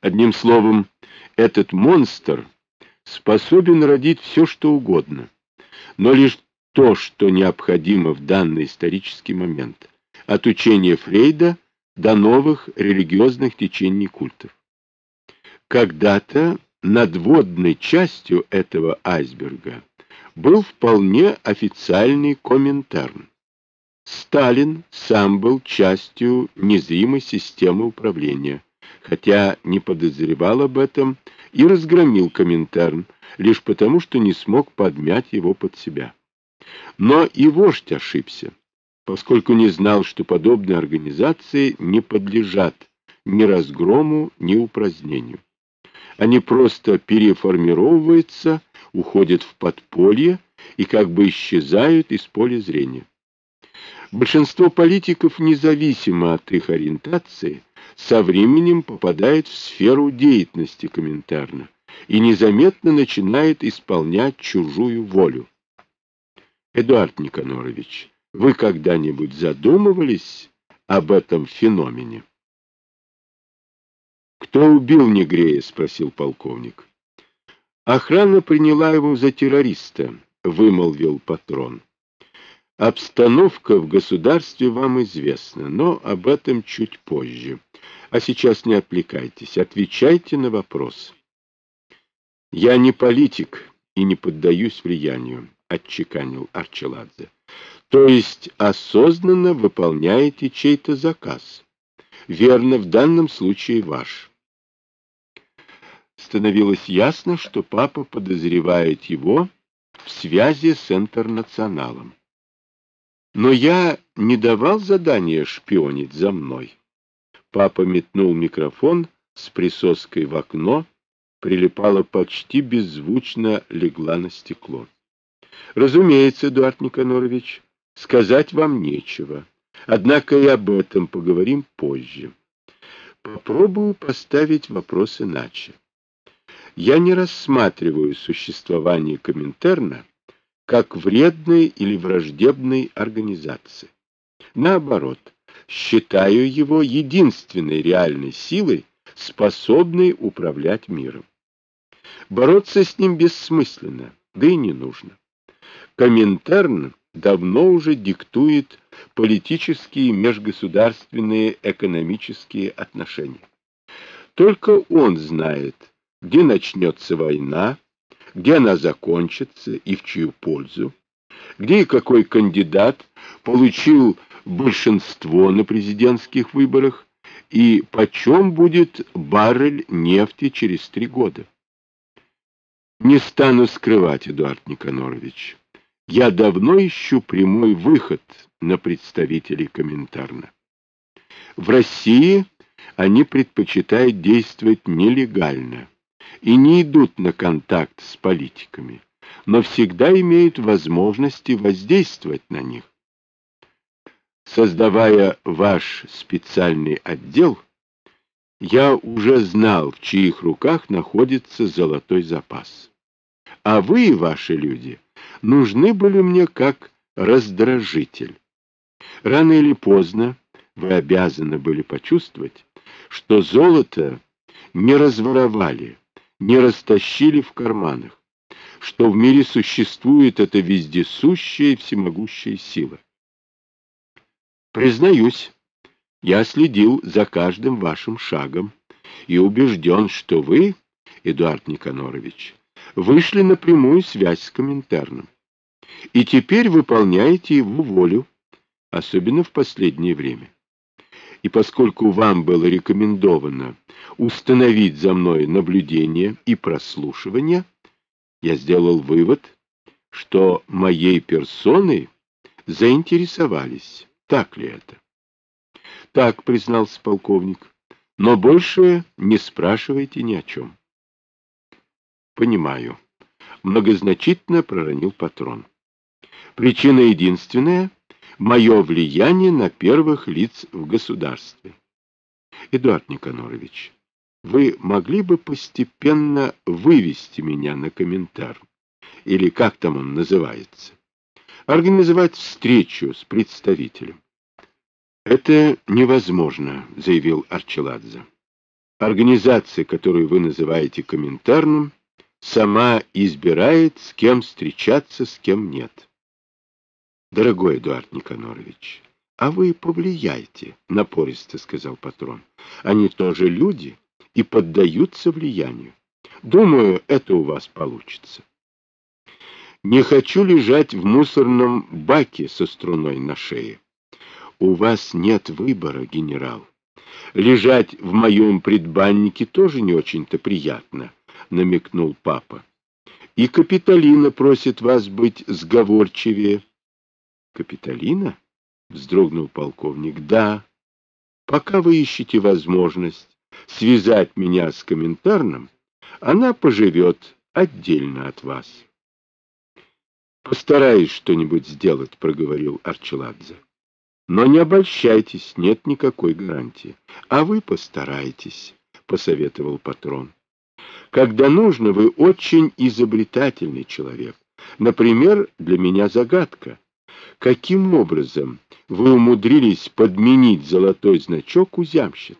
Одним словом, этот монстр способен родить все, что угодно, но лишь то, что необходимо в данный исторический момент, от учения Фрейда до новых религиозных течений культов. Когда-то надводной частью этого айсберга был вполне официальный Коминтерн. Сталин сам был частью незримой системы управления, хотя не подозревал об этом и разгромил Коминтерн, лишь потому, что не смог подмять его под себя. Но и вождь ошибся, поскольку не знал, что подобные организации не подлежат ни разгрому, ни упразднению. Они просто переформировываются, уходят в подполье и как бы исчезают из поля зрения. Большинство политиков, независимо от их ориентации, со временем попадает в сферу деятельности Коминтерна и незаметно начинает исполнять чужую волю. Эдуард Никонорович, вы когда-нибудь задумывались об этом феномене? «Кто убил Негрея?» — спросил полковник. «Охрана приняла его за террориста», — вымолвил патрон. «Обстановка в государстве вам известна, но об этом чуть позже. А сейчас не отвлекайтесь, отвечайте на вопрос». «Я не политик и не поддаюсь влиянию», — отчеканил Арчеладзе. «То есть осознанно выполняете чей-то заказ?» «Верно, в данном случае ваш» становилось ясно, что папа подозревает его в связи с интернационалом. Но я не давал задания шпионить за мной. Папа метнул микрофон с присоской в окно, прилипала почти беззвучно, легла на стекло. Разумеется, Эдуард Никонорович, сказать вам нечего. Однако и об этом поговорим позже. Попробую поставить вопрос иначе я не рассматриваю существование Коминтерна как вредной или враждебной организации. Наоборот, считаю его единственной реальной силой, способной управлять миром. Бороться с ним бессмысленно, да и не нужно. Коминтерн давно уже диктует политические, межгосударственные, экономические отношения. Только он знает, где начнется война, где она закончится и в чью пользу, где и какой кандидат получил большинство на президентских выборах и почем будет баррель нефти через три года. Не стану скрывать, Эдуард Никонорович, я давно ищу прямой выход на представителей Коминтерна. В России они предпочитают действовать нелегально и не идут на контакт с политиками, но всегда имеют возможности воздействовать на них. Создавая ваш специальный отдел, я уже знал, в чьих руках находится золотой запас. А вы и ваши люди нужны были мне как раздражитель. Рано или поздно вы обязаны были почувствовать, что золото не разворовали, не растащили в карманах, что в мире существует эта вездесущая и всемогущая сила. Признаюсь, я следил за каждым вашим шагом и убежден, что вы, Эдуард Никонорович, вышли на прямую связь с Коминтерном. И теперь выполняете его волю, особенно в последнее время и поскольку вам было рекомендовано установить за мной наблюдение и прослушивание, я сделал вывод, что моей персоной заинтересовались. Так ли это? Так, признался полковник, но больше не спрашивайте ни о чем. Понимаю. Многозначительно проронил патрон. Причина единственная — мое влияние на первых лиц в государстве. Эдуард Никонорович, вы могли бы постепенно вывести меня на комментарий, или как там он называется, организовать встречу с представителем. Это невозможно, заявил Арчеладзе. Организация, которую вы называете Коминтерном, сама избирает, с кем встречаться, с кем нет. Дорогой Эдуард Никонорович, а вы повлияйте, напористо сказал патрон. Они тоже люди и поддаются влиянию. Думаю, это у вас получится. Не хочу лежать в мусорном баке со струной на шее. У вас нет выбора, генерал. Лежать в моем предбаннике тоже не очень-то приятно, намекнул папа. И Капитолина просит вас быть сговорчивее. Капитолина? Вздрогнул полковник. Да. Пока вы ищете возможность связать меня с комментарным, она поживет отдельно от вас. Постараюсь что-нибудь сделать, проговорил Арчеладзе. Но не обольщайтесь, нет никакой гарантии. А вы постарайтесь, посоветовал патрон. Когда нужно, вы очень изобретательный человек. Например, для меня загадка. Каким образом вы умудрились подменить золотой значок у зямщиц?